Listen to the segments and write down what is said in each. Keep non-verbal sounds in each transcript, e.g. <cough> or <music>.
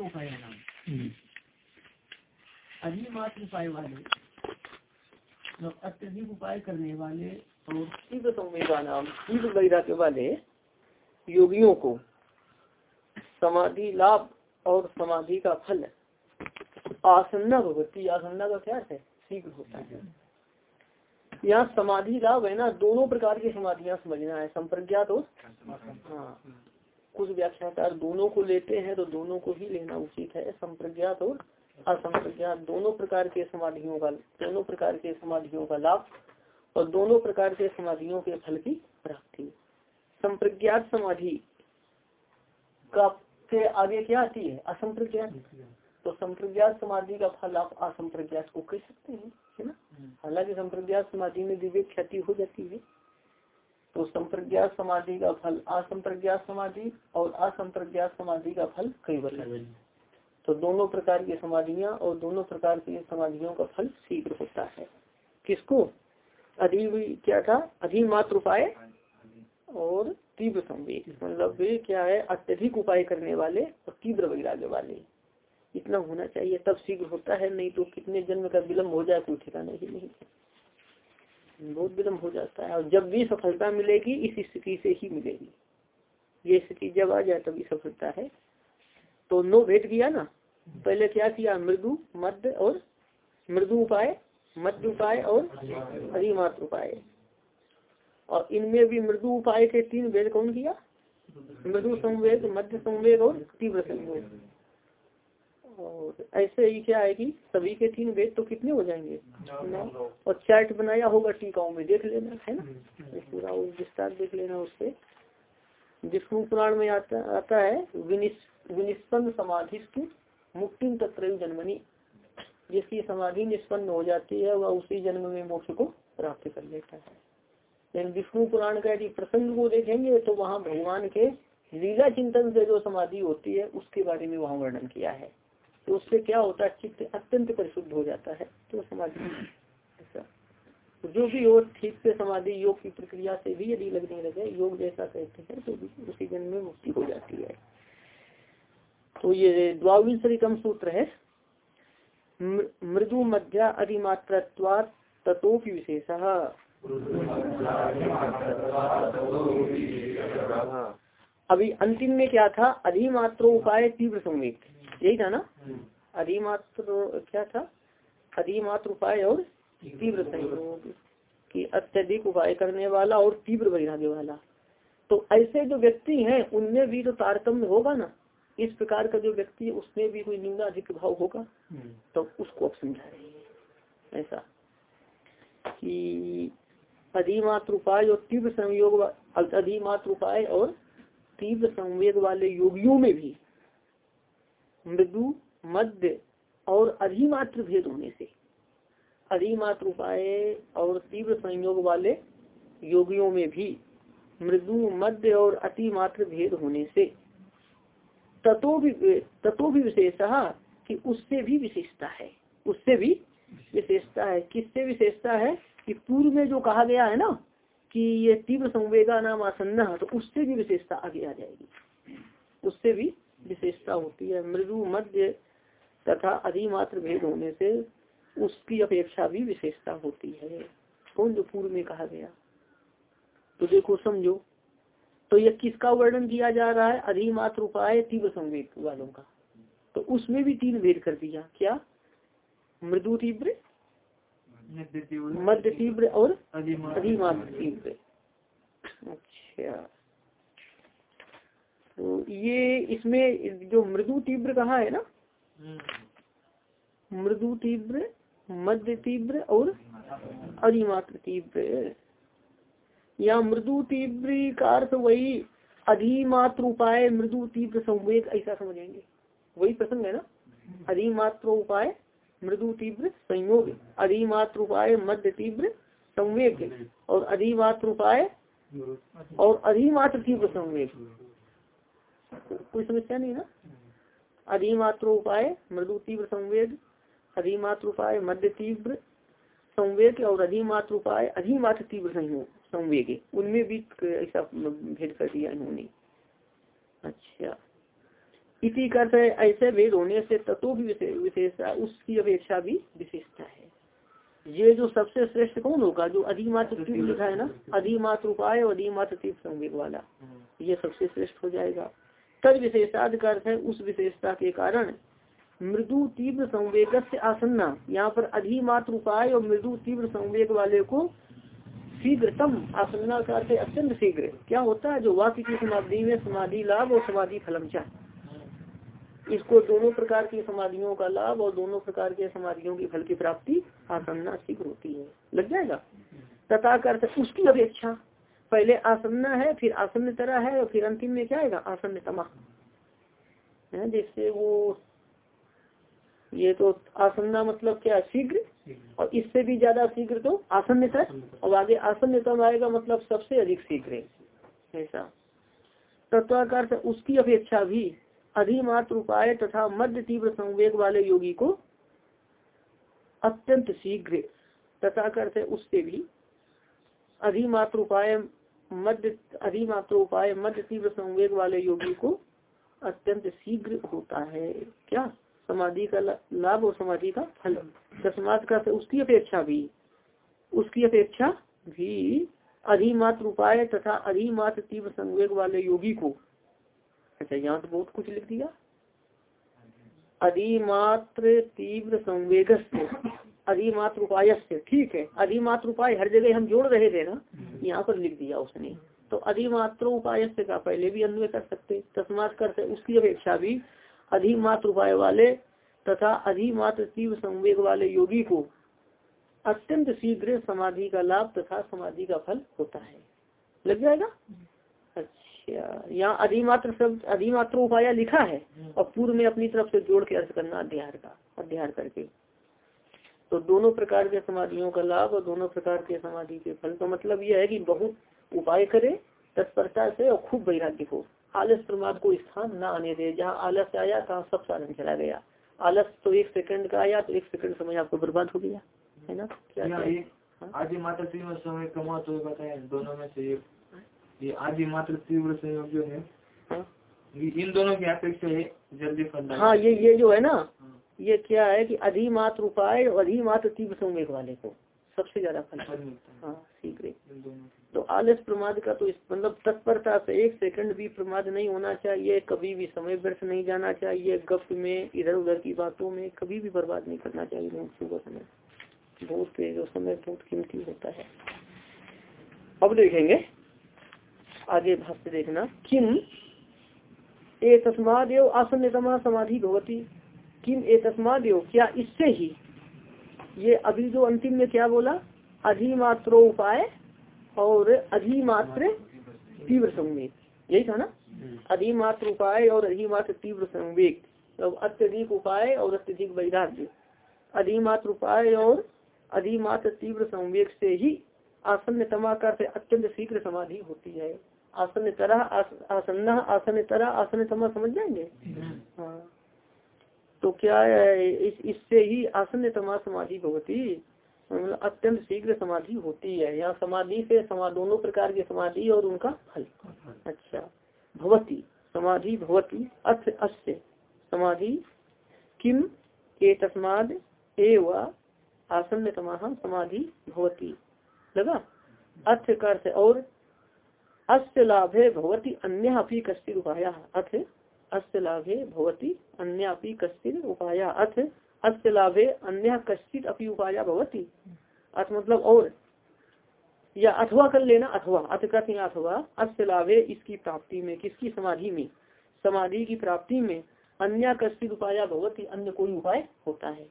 उपाय नाम अधिमात्र उपाय वाले अत्यधिक उपाय करने वाले और तीव्र संवेदा नाम तीव्र वैराग्य वाले योगियों को समाधि लाभ और समाधि का फल, आसन्ना भगवती, आसन्ना का क्या है? शीघ्र होता है। यहाँ समाधि लाभ है ना, दोनों प्रकार की समाधियाँ समझना है संप्रज्ञात और हाँ। कुछ व्याख्याकार दोनों को लेते हैं तो दोनों को ही लेना उचित है। संप्रज्ञात और असंप्रज्ञात दोनों प्रकार के समाधियों का दोनों प्रकार के समाधियों का लाभ और दोनों प्रकार के समाधियों के फल की प्राप्ति। संप्रज्ञात समाधि का के आगे क्या आती है? असंप्रज्ञात। तो संप्रज्ञात समाधि का फल आप असंप्रज्ञात को कह सकते हैं है ना? हालाँकि संप्रज्ञात समाधि में विवेक क्षति हो जाती है। तो संप्रज्ञात समाधि का फल असंप्रज्ञात समाधि और असंप्रज्ञात समाधि का फल कई वर्ग तो दोनों प्रकार की समाधियाँ और दोनों प्रकार की समाधियों का फल शीघ्र होता है। किसको? अधि क्या था? अधिमात्र उपाय और तीव्र संवेद मतलब वे क्या है? अत्यधिक उपाय करने वाले और तीव्र वैराग्य वाले। इतना होना चाहिए तब शीघ्र होता है नहीं तो कितने जन्म का विलम्ब हो जाए कोई ठिकाना ही नहीं बहुत विलम्ब हो जाता है और जब भी सफलता मिलेगी, इस स्थिति से ही मिलेगी। ये स्थिति जब आ जाए तभी सफलता है। तो नो भेद किया ना? पहले क्या किया? मृदु मध्य और मृदु उपाय मध्य उपाय और अधिमात्र उपाय। और इनमें भी मृदु उपाय के तीन भेद कौन किया? मृदु संवेद मध्य संवेद और तीव्र संवेद। और ऐसे ही क्या है कि सभी के तीन वेद तो कितने हो जाएँगे? नौ और चार्ट बनाया होगा टीकाओं में देख लेना है ना? पूरा विस्तार देख लेना उससे। विष्णु पुराण में आता आता है विनिष्पन्न समाधिस्तु मुक्ति तत्र जन्मनी। जिसकी समाधि निष्पन्न हो जाती है वह उसी जन्म में मोक्ष को प्राप्त कर लेता है। लेकिन विष्णु पुराण का यदि प्रसंग को देखेंगे तो वहाँ भगवान के लीला चिंतन से जो समाधि होती है उसके बारे में वहाँ वर्णन किया है। तो उससे क्या होता है? चित्त अत्यंत परिशुद्ध हो जाता है। तो समाधि ऐसा। तो जो भी हो ठीक से समाधि, योग की प्रक्रिया से भी यदि लगने लगे, योग जैसा कहते हैं तो उसी जन्म में मुक्ति हो जाती है। तो ये द्वाविंशतिकम सूत्र है। मृदु मध्या अधिमात्रत्वात् तथोपि विशेष। अभी अंतिम में क्या था? अधिमात्र उपाय तीव्र संवेग। यही था ना? अधिमात्र क्या था? अधिमात्र उपाय और तीव्र संयोग की अत्यधिक उपाय करने वाला और तीव्र वैराग्य वाला। तो ऐसे जो व्यक्ति हैं उनमें भी तो तारतम्य होगा ना? इस प्रकार का जो व्यक्ति है उसमें भी कोई निम्नाधिक भाव होगा? तो उसको आप समझा रहे हैं ऐसा। कि अधिमात्र उपाय और तीव्र संयोग अधिमात्र उपाय और तीव्र संवेग वाले योगियों में भी मृदु, मध्य और अधिमात्र भेद होने से। अधिमात्र उपाय और तीव्र संयोग वाले योगियों में भी मृदु, मध्य और अतिमात्र भेद होने से। ततो भी ततो भी विशेषता कि उससे भी विशेषता है। उससे भी विशेषता है। किससे विशेषता है? कि पूर्व में जो कहा गया है ना, कि ये तीव्र संवेगा नाम आसन्न तो उससे भी विशेषता आगे आ जाएगी। उससे भी विशेषता होती है। मृदु मध्य तथा अधिमात्र भेद होने से उसकी अपेक्षा भी विशेषता होती है। कौन जो पूर्व में कहा गया? तो देखो समझो। तो यह किसका वर्णन किया जा रहा है? अधिमात्र उपाय तीव्र संवेद वालों का। तो उसमें भी तीन भेद कर दिया। क्या? मृदु तीव्र मध्य तीव्र और अधिमात्र तीव्र। अच्छा। तो ये इसमें जो मृदु तीव्र कहा है ना? मृदु तीव्र मध्य तीव्र और अधिमात्र तीव्र। या मृदु तीव्र का अर्थ वही अधिमात्र उपाय मृदु तीव्र संवेद ऐसा समझेंगे। वही प्रसंग है ना? अधिमात्र उपाय मृदु तीव्र संयोग अधिमात्र उपाय मध्य तीव्र संवेग और अधिमात्र उपाय और अधिमात्र तीव्र संवेग। कोई समस्या नहीं ना? अधिमात्र उपाय मृदु तीव्र संवेद अधिमात्र उपाय मध्य तीव्र संवेद और अधिमात्र उपाय अधिमात्र तीव्र संयोग संवेग। उनमें भी ऐसा भेद कर दिया इन्होंने। अच्छा। इसी करते ऐसे भेद होने से तत्व की विशेषता उसकी अपेक्षा भी विशेषता है। ये जो सबसे श्रेष्ठ कौन होगा? जो अधिमात्र तीव्र लिखा है ना? अधिमात्र उपाय और अधिमात्र तीव्र संवेग वाला। ये सबसे श्रेष्ठ हो जाएगा। तद विशेषाद का अर्थ है उस विशेषता के कारण। मृदु तीव्र संवेग से आसन्ना, यहाँ पर अधिमात्र उपाय और मृदु तीव्र संवेग वाले को शीघ्रतम आसन्ना का अर्थ अत्यंत शीघ्र। क्या होता है? जो वाक्य की समाधि में समाधि लाभ और समाधि फलम चाह। इसको दोनों प्रकार की समाधियों का लाभ और दोनों प्रकार के समाधियों की फल की प्राप्ति आसन्ना शीघ्र होती है। लग जाएगा? तथा कर उसकी अपेक्षा पहले आसन्ना है फिर आसन्न तरह है और फिर अंतिम में क्या आएगा? आसन्न तमा। है जिससे वो ये तो आसन्ना मतलब क्या? शीघ्र। और इससे भी ज़्यादा शीघ्र तो आसन्न तर और आगे आसन्न तम आएगा मतलब सबसे अधिक शीघ्र। ऐसा। तत्वाकार से उसकी अपेक्षा भी अधिमात्र उपाय तथा मध्य तीव्र संवेग वाले योगी को अत्यंत शीघ्र। तथा करते उससे भी अधिमात्र उपाय मध्य अधिमात्र उपाय मध्य तीव्र संवेग वाले योगी को अत्यंत शीघ्र होता है। क्या? समाधि का लाभ और समाधि का फल। दसमात का उसकी अपेक्षा भी। उसकी अपेक्षा भी अधिमात्र उपाय तथा अधिमात्र तीव्र संवेग वाले योगी को। अच्छा यहाँ तो बहुत कुछ लिख दिया। अधिमात्र तीव्र संवेग अधिमात्र उपाय से। ठीक है अधिमात्र उपाय हर जगह हम जोड़ रहे थे ना यहाँ पर लिख दिया उसने। तो अधिमात्र उपाय से का पहले भी अन्वय कर सकते तस्मात करते उसकी अपेक्षा भी अधिमात्र उपाय वाले तथा अधिमात्र तीव्र संवेग वाले योगी को अत्यंत शीघ्र समाधि का लाभ तथा समाधि का फल होता है। लग जाएगा? अच्छा यहाँ अधिमात्र शब्द अधिमात्र उपाय लिखा है और पूर्व में अपनी तरफ़ से जोड़ के अर्थ करना अध्याय का अध्याय करके। तो दोनों प्रकार के समाधियों का लाभ और दोनों प्रकार के समाधि के फल का मतलब यह है कि बहुत उपाय करे तत्परता से और खूब वैराग्य हो आलस प्रमाद को स्थान न आने दे जहाँ आलस आया तहाँ सब साधन चला गया। आलस तो एक सेकंड का आया तो एक सेकंड समय आपको बर्बाद हो गया। है ना? क्या आदि माता तीव्र समय कमा तो बताए दोनों में से ये आदि मात्र तीव्र संयोग जो है हाँ? इन दोनों की अपेक्षा जल्दी फल हाँ ये ये जो है ना हाँ। ये क्या है कि अधिमात्र उपाय और अधिमात्र तीव्र संवेग वाले को सबसे ज़्यादा फल हाँ। शीघ्र तो आलस प्रमाद का तो मतलब तत्परता से एक सेकंड भी प्रमाद नहीं होना चाहिए कभी भी समय व्यर्थ नहीं जाना चाहिए गप में इधर उधर की बातों में कभी भी बर्बाद नहीं करना चाहिए सुबह समय। बहुत जो समय बहुत कीमती होता है। अब देखेंगे आगे भाष्य देखना। किम ए तस्मादेव आसन्नतमा समाधि भगवती किम ए तस्मादेव क्या इससे ही? ये अभी जो अंतिम में क्या बोला? अधिमात्रो उपाय और अधिमात्र तीव्र संवेग। यही था ना? अधिमात्र उपाय और अधिमात्र तीव्र संवेग। तो अत्यधिक उपाय और अत्यधिक वैराग्य। अधिमात्र उपाय और अधिमात्र तीव्र संवेग से ही आसन्न तमाकर से अत्यंत शीघ्र समाधि होती है। आसन तरह आसन्न आसन तरह आसन तमा समझ जाएँगे? हाँ। तो क्या इस, इससे ही आसन तमा समाधि भगवती मतलब अत्यंत शीघ्र समाधि होती है। यहाँ समाधि से समा, दोनों प्रकार की समाधि और उनका फल। अच्छा। भवती, समाधि भवती अर्थ अस्य। समाधि किम ए तस्माद एव आसन तमाह समाधि भवती। लगा? अर्थ का अर्थ और अस्य लाभे भवती अन्य अपनी कस्तिर उपाया अर्थ अस्य लाभे भवती अन्य अपनी कस्तिर उपाया। अर्थ अस्य लाभे अन्य कश्चित अपनी उपाया भवती। अर्थ मतलब और। या अथवा कर लेना अथवा। कहते हैं अथवा? अस्य लाभे इसकी प्राप्ति में, किसकी समाधि में? समाधि की प्राप्ति में अन्य कश्चित उपाया भवती, अन्य कोई उपाय होता है।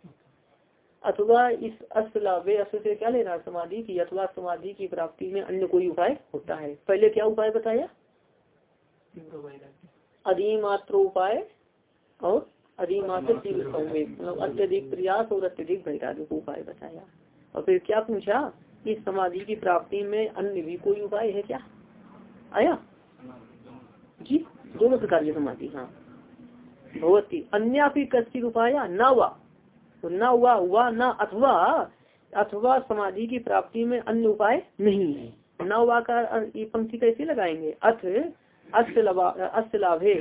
अथवा इस अस्त लाभे अस्त से क्या लेना? समाधि की, अथवा समाधि की प्राप्ति में अन्य कोई उपाय होता है। पहले क्या उपाय बताया? अधिमात्र उपाय और अधिमात्र मतलब अत्यधिक प्रयास और अत्यधिक वैराग्य को उपाय बताया। और फिर क्या पूछा? इस समाधि की प्राप्ति में अन्य भी कोई उपाय है क्या? आया? जी, दोनों प्रकार की समाधि हाँ। ही अन्य कच्ची उपाय, न हुआ। तो न हुआ हुआ न, अथवा अथवा समाधि की प्राप्ति में अन्य उपाय नहीं है। न हुआ का पंक्ति कैसे लगाएँगे? अथ अस्य लाभे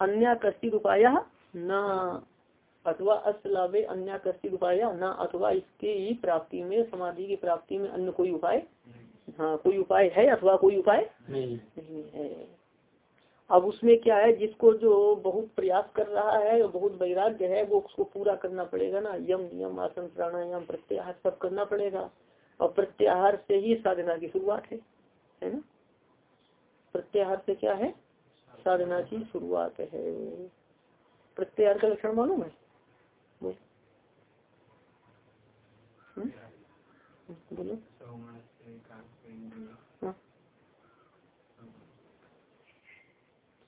अन्य कश्चित उपाय न अथवा अस्तलाभे अन्य कश्चित उपाय न अथवा इसके प्राप्ति में समाधि की प्राप्ति में अन्य कोई उपाय? हाँ कोई उपाय है अथवा कोई उपाय? नहीं। नहीं है। अब उसमें क्या है जिसको जो बहुत प्रयास कर रहा है बहुत वैराग्य है वो उसको पूरा करना पड़ेगा ना। यम नियम आसन प्राणायाम प्रत्याहार सब करना पड़ेगा। और प्रत्याहार से ही साधना की शुरुआत है। है ना? प्रत्याहार से क्या है? साधना की शुरुआत है। प्रत्याहार का लक्षण मालूम है? हम्म? बोलो। हाँ।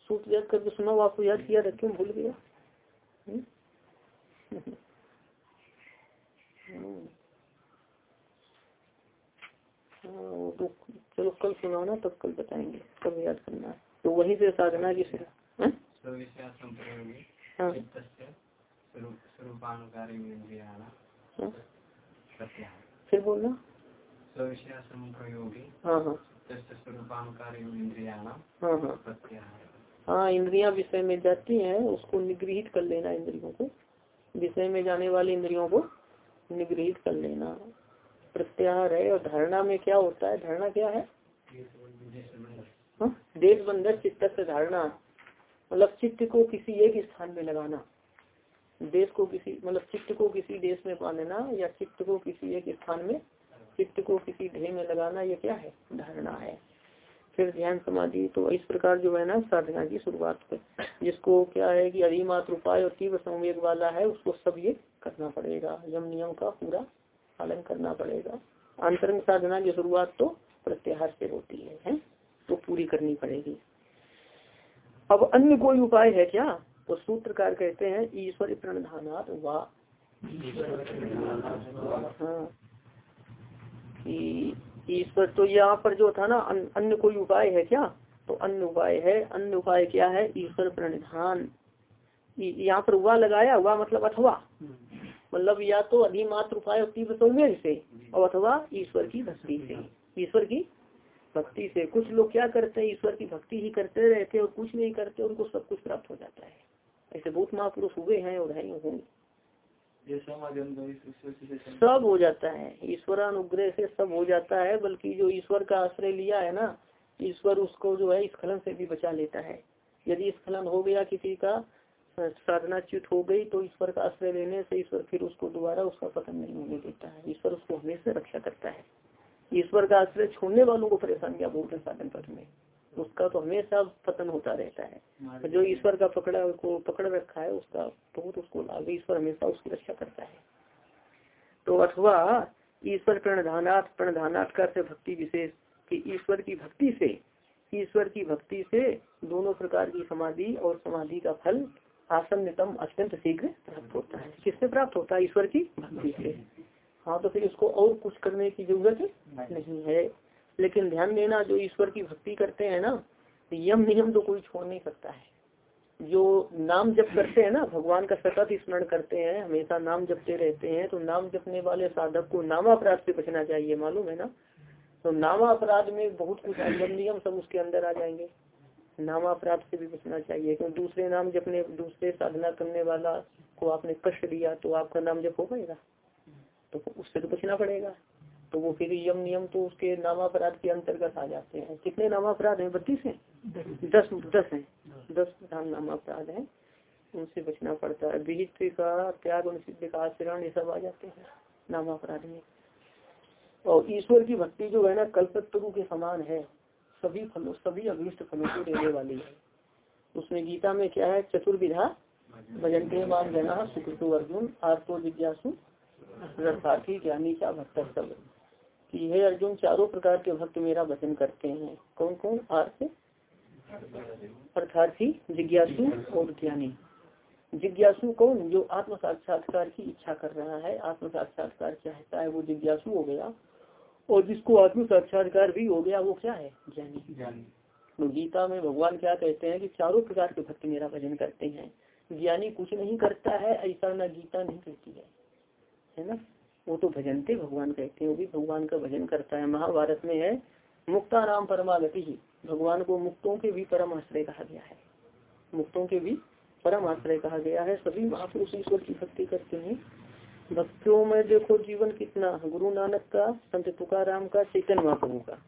सूत्र याद करके सुना आपको याद किया था क्यों भूल गया? हम्म? <laughs> हाँ, तो चलो कल सुनाना, तब कल बताएँगे, कब याद करना तो वहीं से साधना की? फिर बोलना। हाँ हाँ। हाँ हाँ। हाँ इंद्रियाँ विषय में जाती हैं, उसको निगृहित कर लेना इंद्रियों को। विषय में जाने वाले इंद्रियों को निगृहित कर लेना। प्रत्याहार है और धारणा में क्या होता है? धारणा क्या है? हाँ? देश बंधन चित्त से धारणा। मतलब चित्त को किसी एक स्थान में लगाना। देश को किसी मतलब चित्त को किसी देश में लेना या चित्त को किसी एक स्थान में चित्त को किसी ध्येय में लगाना ये क्या है? धारणा है। फिर ध्यान समाधि तो इस प्रकार जो है ना साधना की शुरुआत पर जिसको क्या है कि अधिमात्र उपाय और तीव्र संवेद वाला है उसको सब ये करना पड़ेगा। यम नियम का पूरा पालन करना पड़ेगा। अंतरंग साधना की शुरुआत तो प्रत्याहार से होती है, है? तो पूरी करनी पड़ेगी। अब अन्य कोई उपाय है क्या? तो सूत्रकार कहते हैं ईश्वर प्रणधानात हाँ। ईश्वर तो यहाँ पर जो था ना अन्य कोई उपाय है क्या? तो अन्य उपाय है अन्य उपाय क्या है? ईश्वर प्रणिधान। यहाँ पर हुआ लगाया हुआ मतलब अथवा। मतलब या तो अधिमात्र उपाय तीव्र सौम्य से और अथवा ईश्वर की भक्ति से। ईश्वर की भक्ति से। कुछ लोग क्या करते हैं ईश्वर की भक्ति ही करते रहते और कुछ नहीं करते उनको सब कुछ प्राप्त हो जाता है। ऐसे बहुत महापुरुष हुए हैं और है होंगे। सब हो जाता है। ईश्वर अनुग्रह से सब हो जाता है बल्कि जो ईश्वर का आश्रय लिया है ना ईश्वर उसको जो है स्खलन से भी बचा लेता है। यदि स्खलन हो गया किसी का साधना च्युत हो गई तो ईश्वर का आश्रय लेने से ईश्वर फिर उसको दोबारा उसका पतन नहीं होने देता है। ईश्वर उसको हमेशा रक्षा करता है। ईश्वर का आश्रय छोड़ने वालों को परेशानियाँ बहुत है साधन पथ में। उसका तो हमेशा पतन होता रहता है। जो ईश्वर का पकड़ा को पकड़ रखा है उसका बहुत उसको लाभ ईश्वर हमेशा उसकी रक्षा करता है। तो अथवा ईश्वर प्रणधानाथ प्रणधानाथ का से भक्ति विशेष कि ईश्वर की भक्ति से ईश्वर की भक्ति से दोनों प्रकार की समाधि और समाधि का फल आसन्नतम अत्यंत शीघ्र प्राप्त होता है। किससे प्राप्त होता है? ईश्वर की भक्ति से। हाँ तो फिर इसको और कुछ करने की ज़रूरत नहीं। है। लेकिन ध्यान देना जो ईश्वर की भक्ति करते हैं ना यम नियम तो कोई छोड़ नहीं सकता है। जो नाम जप करते हैं ना भगवान का सतत स्मरण करते हैं हमेशा नाम जपते रहते हैं तो नाम जपने वाले साधक को नामापराध से बचना चाहिए मालूम है ना? तो नामापराध में बहुत कुछ यम नियम सब उसके अंदर आ जाएँगे। नामापराध से भी बचना चाहिए, क्योंकि दूसरे नाम जपने दूसरे साधना करने वाला को आपने कष्ट दिया तो आपका नाम जप हो पाएगा? तो उससे तो बचना पड़ेगा। तो वो फिर यम नियम तो उसके नामापराध के अंतर्गत आ जाते हैं। कितने नामापराध है? बत्तीस है? दस दस है। दस प्रधान नामापराध है। उनसे बचना पड़ता है। विहित का त्याग अनुसिद्ध का आचरण ये सब आ जाते हैं नामापराध में। और ईश्वर की भक्ति जो है ना, कल्पत्रु के समान है। सभी फलों, सभी अभिष्ट फलों को देने वाली है। उसमें गीता में क्या है? चतुर्विधा भजन के बाद जना सुकृतो अर्जुन, आर्तो जिज्ञासु रथार्थी ज्ञानी क्या भक्त सब। कि हे अर्जुन, चारों प्रकार के भक्त मेरा भजन करते हैं। कौन कौन? आर्थ अर्थार्थी जिज्ञासु और ज्ञानी। जिज्ञासु कौन? जो आत्म साक्षात्कार की इच्छा कर रहा है आत्म साक्षात्कार चाहता है, वो जिज्ञासु हो गया। और जिसको आत्म साक्षात्कार भी हो गया वो क्या है? ज्ञानी। तो गीता में भगवान क्या कहते हैं कि चारों प्रकार के भक्त मेरा भजन करते हैं। ज्ञानी कुछ नहीं करता है ऐसा ना गीता नहीं कहती है। है ना? वो तो भजनते भगवान कहते हैं वो भी भगवान का भजन करता है। महाभारत में है मुक्ता नाम परमागति ही। भगवान को मुक्तों के भी परम आश्रय कहा गया है। मुक्तों के भी परम आश्रय कहा गया है। सभी महापुरुष ईश्वर की भक्ति करते हैं। भक्तियों में देखो जीवन कितना गुरु नानक का, संत तुकाराम का, चैतन्य महाप्रभु का।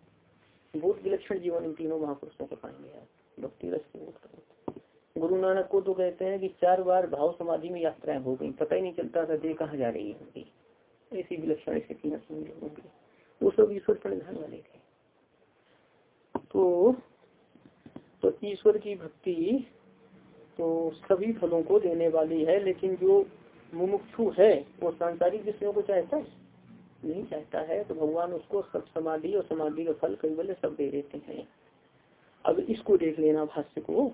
बहुत विलक्षण जीवन इन तीनों महापुरुषों को पाएँगे आप। भक्ति रस गुरु नानक को तो कहते हैं कि चार बार भाव समाधि में यात्राएँ हो गई। पता ही नहीं चलता था देह कहाँ जा रही है ऐसी विलक्षण स्थिति होंगी। वो सब ईश्वर परिधान वाले थे। तो तो ईश्वर की भक्ति तो सभी फलों को देने वाली है, लेकिन जो मुमुक्षु है, वो सांसारिक विषयों को चाहता है? नहीं चाहता है तो भगवान उसको सब समाधि और समाधि का फल, कई बल्ले सब दे देते हैं। अब इसको देख लेना भाष्य को।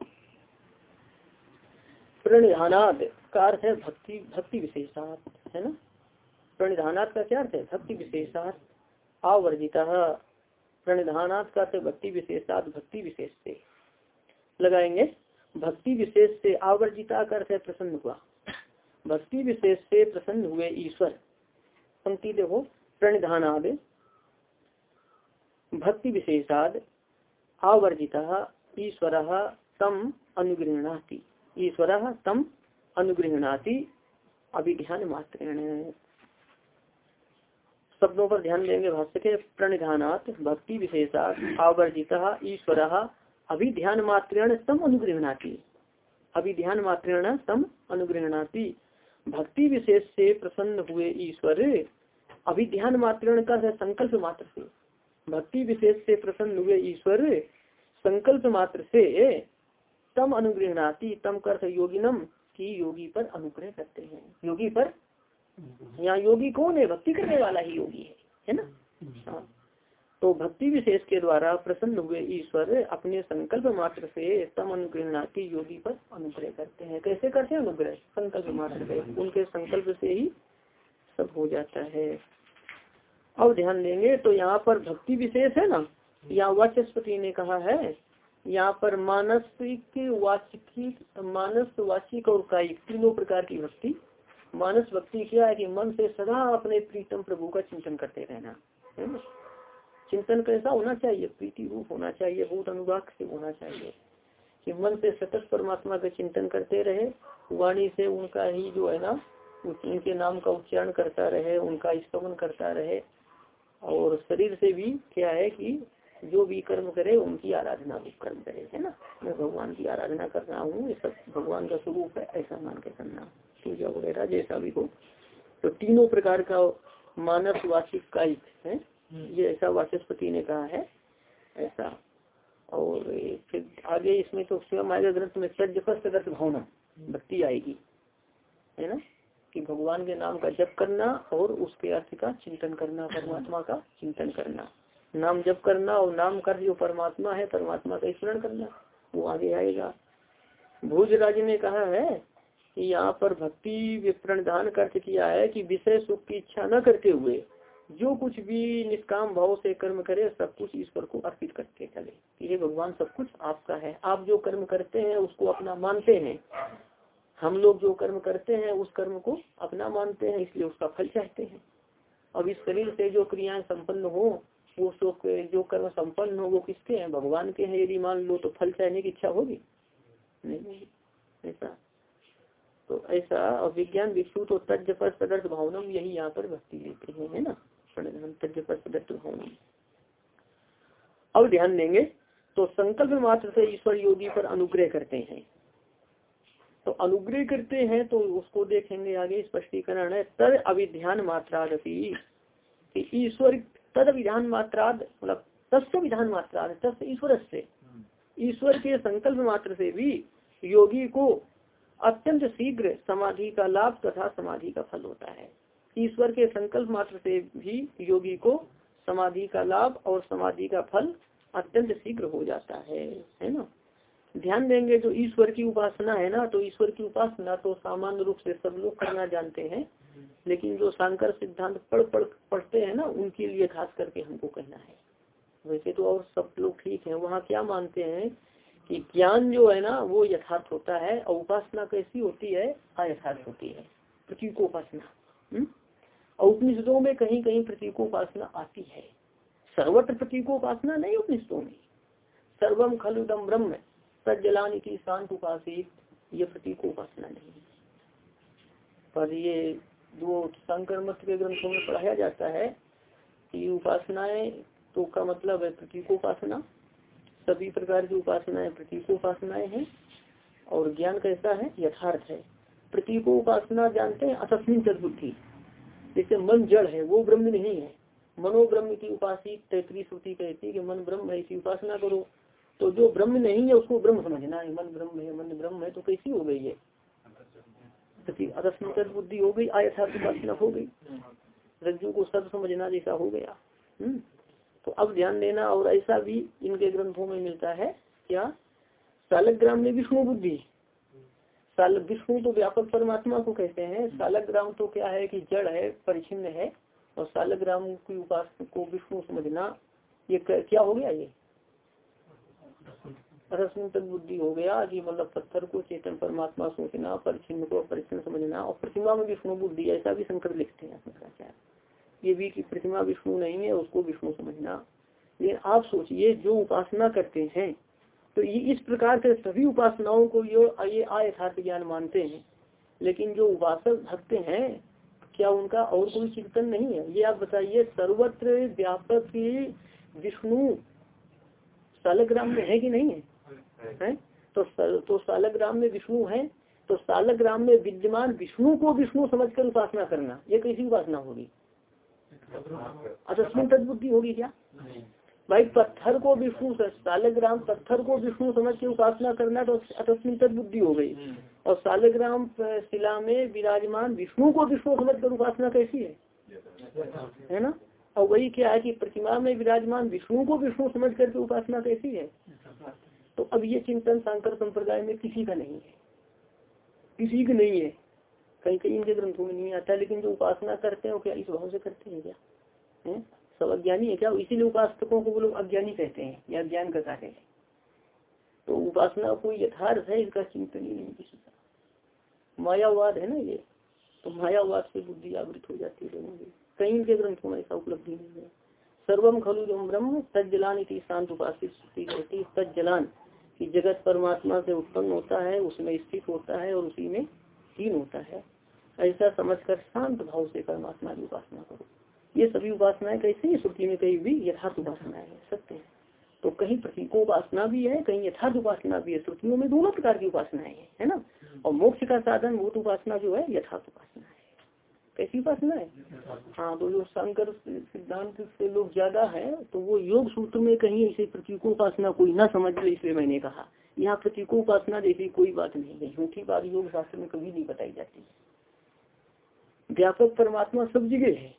प्रणिधानाद, का अर्थ है भक्ति भक्ति विशेषात, है ना? प्रणिधानात का क्या अर्थ है? भक्ति विशेषात, आवर्जिता, प्रणिधानात का अर्थ भक्ति विशेषात, भक्ति विशेष से। लगाएँगे? भक्ति विशेष से आवर्जिता का अर्थ है प्रसन्न हुआ। भक्ति विशेष से प्रसन्न हुए ईश्वर। पंक्ति देखो, प्रणिधानाद। भक्ति विशेषाद, आवर्जिता, ईश्वर तम अनुगृहणाति। ईश्वर तम अनुगृहणाति अभिध्यान मात्र शब्दों पर ध्यान देंगे भाष्य के, प्रणिधानात, भक्ति विशेषा आवर्जिता, ईश्वर अभिध्यान मात्रेण तम अनुगृहणाति। अभिध्यान मात्रेण तम अनुगृहणाति। भक्ति विशेष से प्रसन्न हुए ईश्वर अभिध्यान मात्रेण का संकल्प मात्र से। भक्ति विशेष से प्रसन्न हुए ईश्वर संकल्प मात्र से तम अनुग्रहणाती तम कर योगिनम की योगी पर अनुग्रह करते हैं। योगी पर? यहाँ योगी कौन है? भक्ति करने वाला ही योगी है है ना? हाँ। तो भक्ति विशेष के द्वारा प्रसन्न हुए ईश्वर अपने संकल्प मात्र से तम अनुग्रहणाती योगी पर अनुग्रह करते हैं। कैसे करते हैं? अनुग्रह, संकल्प मात्र से। उनके संकल्प से ही सब हो जाता है। अब ध्यान देंगे तो यहाँ पर भक्ति विशेष है ना? यहाँ वाचस्पति ने कहा है, यहाँ पर मानसिक वाचिक, मानस वाचिक और कायिक, तीनों प्रकार की भक्ति। मानस भक्ति क्या है कि मन से सदा अपने प्रीतम प्रभु का चिंतन करते रहना, है ना? चिंतन कैसा होना चाहिए, प्रीति रूप होना चाहिए बहुत अनुराग से होना चाहिए कि मन से सतत परमात्मा का चिंतन करते रहे, वाणी से उनका ही जो है ना उनके नाम का उच्चारण करता रहे, उनका स्तमन करता रहे। और शरीर से भी क्या है कि जो भी कर्म करे, उनकी आराधना भी कर्म करे है ना? मैं भगवान की आराधना कर रहा हूँ, ये सब भगवान का स्वरूप है, ऐसा मान के करना पूजा वगैरह जैसा भी हो। तो तीनों प्रकार का मानस वाचिक कायिक है। ये ऐसा वाचस्पति ने कहा है, ऐसा। और फिर आगे इसमें तो स्वयं आएगा ग्रंथ में सज्जपस्त भावना, भक्ति आएगी, है ना? कि भगवान के नाम का जप करना और उसके अर्थ का चिंतन करना, परमात्मा का चिंतन करना। नाम जप करना और नाम कर जो परमात्मा है, परमात्मा का स्मरण करना, वो आगे आएगा। भूज राज ने कहा है कि यहाँ पर भक्ति प्रणदान कर्त किया है कि विषय सुख की इच्छा न करते हुए जो कुछ भी निष्काम भाव से कर्म करे, सब कुछ ईश्वर को अर्पित करते चले ये भगवान सब कुछ आपका है। आप जो कर्म करते हैं, उसको अपना मानते हैं। हम लोग जो कर्म करते हैं, उस कर्म को अपना मानते हैं, इसलिए उसका फल चाहते हैं। अब इस शरीर से जो क्रियाएँ संपन्न हो, वो जो कर्म संपन्न हो, वो किसके हैं? भगवान के हैं। यदि मान लो तो फल चाहने की इच्छा होगी? नहीं, ऐसा। तो ऐसा विज्ञान विक्षु तो तज पर सदर्थ भावनम यही यहाँ पर भक्ति लेते हैं, है ना? अब ध्यान देंगे तो संकल्प मात्र से ईश्वर योगी पर अनुग्रह करते हैं। तो अनुग्रह करते हैं तो उसको देखेंगे आगे स्पष्टीकरण है तद अभिध्यान मात्रादपि। ईश्वर तद विधान मात्राद मतलब तस्व विधान मात्राद तस्व ईश्वर से ईश्वर के संकल्प मात्र से भी योगी को अत्यंत शीघ्र समाधि का लाभ तथा समाधि का फल होता है। ईश्वर के संकल्प मात्र से भी योगी को समाधि का लाभ और समाधि का फल अत्यंत शीघ्र हो जाता है है ना? ध्यान देंगे, जो ईश्वर की उपासना है ना तो ईश्वर की उपासना तो सामान्य रूप से सब लोग करना जानते हैं, लेकिन जो शंकर सिद्धांत पढ़ पढ़ पढ़ते हैं ना, उनके लिए खास करके हमको कहना है। वैसे तो और सब लोग ठीक है, वहाँ क्या मानते हैं कि ज्ञान जो है ना, वो यथार्थ होता है, और उपासना कैसी होती है, अयथार्थ होती है। प्रतीकोपासना? और उपनिषदों में कहीं कहीं प्रतीकोपासना आती है। सर्वत्र प्रतीकोपासना नहीं उपनिषदों में। सर्वम खलुदम ब्रह्म, सज्जलान की शांत उपासित, ये प्रतीक उपासना नहीं पर ये जो शंकर मत के ग्रंथों में पढ़ाया जाता है कि उपासनाएँ तो का मतलब है प्रतीकोपासना सभी प्रकार की उपासनाएँ प्रतीकोपासनाएँ हैं और ज्ञान कैसा है? यथार्थ है। प्रतीकोपासना जानते हैं असस्मिन तदबुद्धि जैसे मन जड़ है, वो ब्रह्म नहीं है। मनोब्रह्म की उपासित तैतरी श्रुति कहती है कि मन ब्रह्म है इसी उपासना करो। तो जो ब्रह्म नहीं है, उसको ब्रह्म समझना है। मन ब्रह्म है, मन ब्रह्म है तो कैसी हो गई है? अरस्मित बुद्धि हो गई आयथार्थ उपासना हो गई। रज्जु को सब समझना जैसा हो गया। हम्म। तो अब ध्यान देना, और ऐसा भी इनके ग्रंथों में मिलता है, क्या? सालग्राम में विष्णु बुद्धि साल विष्णु तो व्यापक परमात्मा को कहते हैं। सालग्राम तो क्या है कि जड़ है, परिचिन्न है, और सालग्राम की उपासना को विष्णु समझना, ये क्या हो गया ये? रश्मि बुद्धि हो गया कि मतलब पत्थर को चेतन परमात्मा सोचना परिचिन को परिचिन समझना, और प्रतिमा में विष्णु बुद्धि, ऐसा भी शंकर लिखते हैं ये भी कि प्रतिमा विष्णु नहीं है, उसको विष्णु समझना। लेकिन आप सोचिए, जो उपासना करते हैं तो ये इस प्रकार से सभी उपासनाओं को ये ये अयथार्थ ज्ञान मानते हैं। लेकिन जो उपासक भक्त हैं क्या उनका और कोई चिंतन नहीं है? ये आप बताइए सर्वत्र व्यापक विष्णु सालग्राम में है कि नहीं है? है। तो तो सालग्राम में विष्णु है तो सालग्राम में विद्यमान विष्णु को विष्णु समझकर उपासना करना ये कैसी उपासना होगी? अतस्मिन तदबुद्धि होगी क्या? भाई पत्थर को विष्णु सालग्राम पत्थर को विष्णु समझ के उपासना करना तो अतस्मिन तदबुद्धि हो गई। और सालग्राम शिला में विराजमान विष्णु को विष्णु समझ कर उपासना कैसी है? <laughs> है ना? और वही क्या है कि प्रतिमा में विराजमान विष्णु को विष्णु समझ करके उपासना कैसी है? तो अब ये चिंतन शंकर संप्रदाय में किसी का नहीं है। किसी का नहीं है। कहीं कहीं इनके ग्रंथों में नहीं आता लेकिन जो उपासना करते हैं वो क्या इस भाव से करते हैं क्या? है? सब अज्ञानी है क्या? इसीलिए उपासकों को वो लोग अज्ञानी कहते हैं या ज्ञान का कार्य है। तो उपासना कोई यथार्थ है, इसका चिंतन ही नहीं किसी का। मायावाद है ना ये। तो मायावाद से बुद्धि आवृत हो जाती है लोगों की। कहीं इनके ग्रंथों में ऐसा उपलब्धि नहीं है। सर्वम खलु जो ब्रह्म तजलान शांत उपासित होती तजलान कि जगत परमात्मा से उत्पन्न होता है, उसमें स्थित होता है और उसी में हीन होता है। ऐसा समझकर शांत भाव से परमात्मा की उपासना करो। ये सभी उपासनाएँ कैसे श्रुति में कहीं भी यथार्थ उपासना है, सत्य है। तो कहीं प्रतीकों उपासना भी है, कहीं यथार्थ उपासना भी है। श्रुतियों में दोनों प्रकार की उपासनाएँ हैं, है ना? और मोक्ष का साधन भूत उपासना जो है, यथार्थ उपासना है। कैसी उपासना है? हाँ तो जो शंकर सिद्धांत से लोग ज़्यादा है तो वो योग सूत्र में कहीं ऐसे प्रतीकों उपासना कोई ना समझ ले, इसलिए मैंने कहा। यहाँ प्रतीकों उपासना जैसी कोई बात नहीं है। झूठी बात योग शास्त्र में कभी नहीं बताई जाती व्यापक परमात्मा सब जगह है।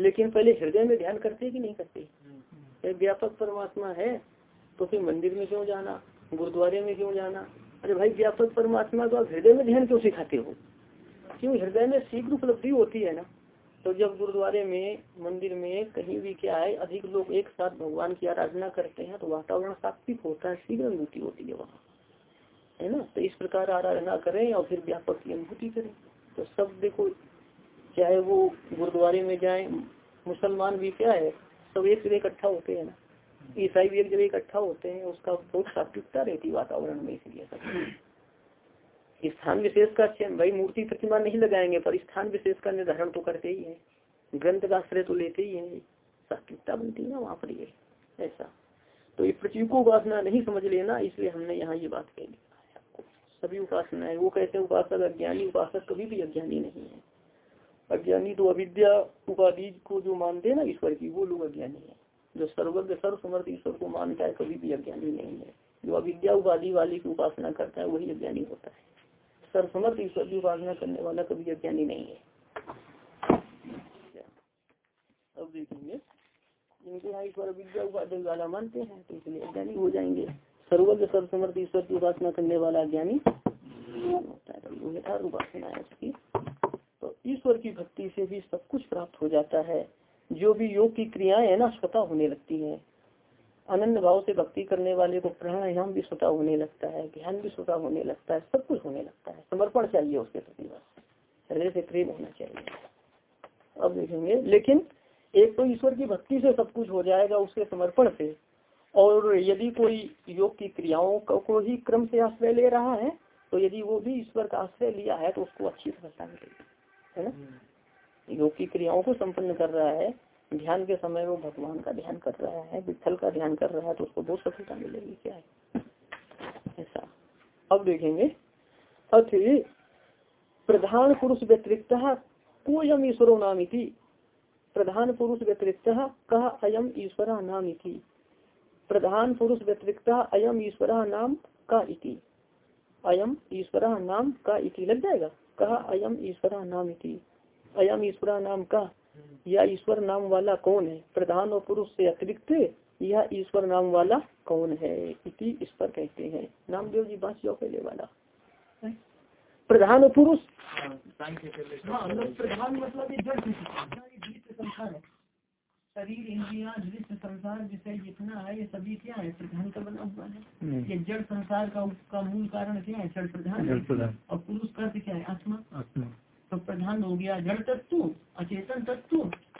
लेकिन पहले हृदय में ध्यान करते कि नहीं करते? व्यापक परमात्मा है तो फिर मंदिर में क्यों जाना? गुरुद्वारे में क्यों जाना? अरे भाई व्यापक परमात्मा को आप हृदय में ध्यान क्यों सिखाते हो? क्यों हृदय में शीघ्र उपलब्धि होती है ना? तो जब गुरुद्वारे में मंदिर में कहीं भी क्या है अधिक लोग एक साथ भगवान की आराधना करते हैं तो वातावरण सात्विक होता है शीघ्र अनुभूति होती है वहाँ। है ना? तो इस प्रकार आराधना करें और फिर व्यापक की अनुभूति करें। तो सब देखो चाहे वो गुरुद्वारे में जाए, मुसलमान भी क्या है, सब एक जगह इकट्ठा होते हैं ना। ईसाई भी एक जगह इकट्ठा होते हैं, उसका बहुत सात्विकता रहती वातावरण में, इसलिए स्थान विशेष का भाई मूर्ति प्रतिमा नहीं लगाएँगे, पर स्थान विशेष का निर्धारण तो करते ही है। ग्रंथ का आश्रय तो लेते ही है। सात्विकता बनती है ना वहाँ पर ये, ऐसा। तो ये पृथ्वी को उपासना नहीं समझ लेना, इसलिए हमने यहाँ ये बात कह। दी सभी उपासना है, वो हैं उपासक, अज्ञानी उपासक कभी भी अज्ञानी नहीं है। अज्ञानी तो अविद्या उपाधि को जो मानते हैं ना ईश्वर की, वो लोग अज्ञानी है। जो सर्वज्ञ सर्व समर्थ ईश्वर को मानता है, कभी भी अज्ञानी नहीं है। जो अविद्या उपाधि वाले की उपासना करता है, वही अज्ञानी होता है। सर्वसमर्थ ईश्वर की उपासना करने वाला कभी अज्ञानी नहीं है। अब देखेंगे। जिनके यहाँ ईश्वर अविद्या उपाधि वाला मानते हैं तो इसलिए अज्ञानी हो जाएँगे। सर्वज्ञ, सर्वसमर्थ ईश्वर की उपासना करने वाला अज्ञानी होता है। तो उपासना है उसकी। ईश्वर की भक्ति से भी सब कुछ प्राप्त हो जाता है। जो भी योग की क्रियाएँ है ना, स्वतः होने लगती है। अनंत भाव से भक्ति करने वाले को प्राणायाम भी स्वतः होने लगता है, ध्यान भी स्वतः होने लगता है, सब कुछ होने लगता है। समर्पण चाहिए उसके प्रति बस। हृदय से प्रेम होना चाहिए। अब देखेंगे। लेकिन एक तो ईश्वर की भक्ति से सब कुछ हो जाएगा उसके समर्पण से। और यदि कोई योग की क्रियाओं को ही क्रम से आश्रय ले रहा है तो यदि वो भी ईश्वर का आश्रय लिया है तो उसको अच्छी सफलता मिलेगी। है ना? योग की क्रियाओं को संपन्न कर रहा है, ध्यान के समय वो भगवान का ध्यान कर रहा है विठल का ध्यान कर रहा है तो उसको बहुत सफलता मिलेगी, क्या है? ऐसा। अब देखेंगे, अथ प्रधान पुरुष व्यतिरिक्त कोयम ईश्वरो नाम प्रधान पुरुष व्यतिरिक्त कह अयम ईश्वर नाम इति प्रधान पुरुष व्यतिरिक्त अयम ईश्वर नाम का इति। अयम ईश्वर नाम का इति लग जाएगा? कहा अयम ईश्वरा नाम की अयम ईश्वरा नाम का? या ईश्वर नाम वाला कौन है? प्रधान और पुरुष से अतिरिक्त यह ईश्वर नाम वाला कौन है? इति इस पर कहते हैं। नामदेव जी बात जो पहले वाला। प्रधान पुरुष? हाँ, मतलब प्रधान मतलब है। शरीर इंद्रिया दृश्य संसार विषय जितना है ये सभी क्या है? प्रधान का बना हुआ है। ये जड़ संसार का उसका मूल कारण क्या है? जड़ प्रधान और पुरुष का क्या है? आत्मा। तो प्रधान हो गया जड़ तत्व अचेतन तत्व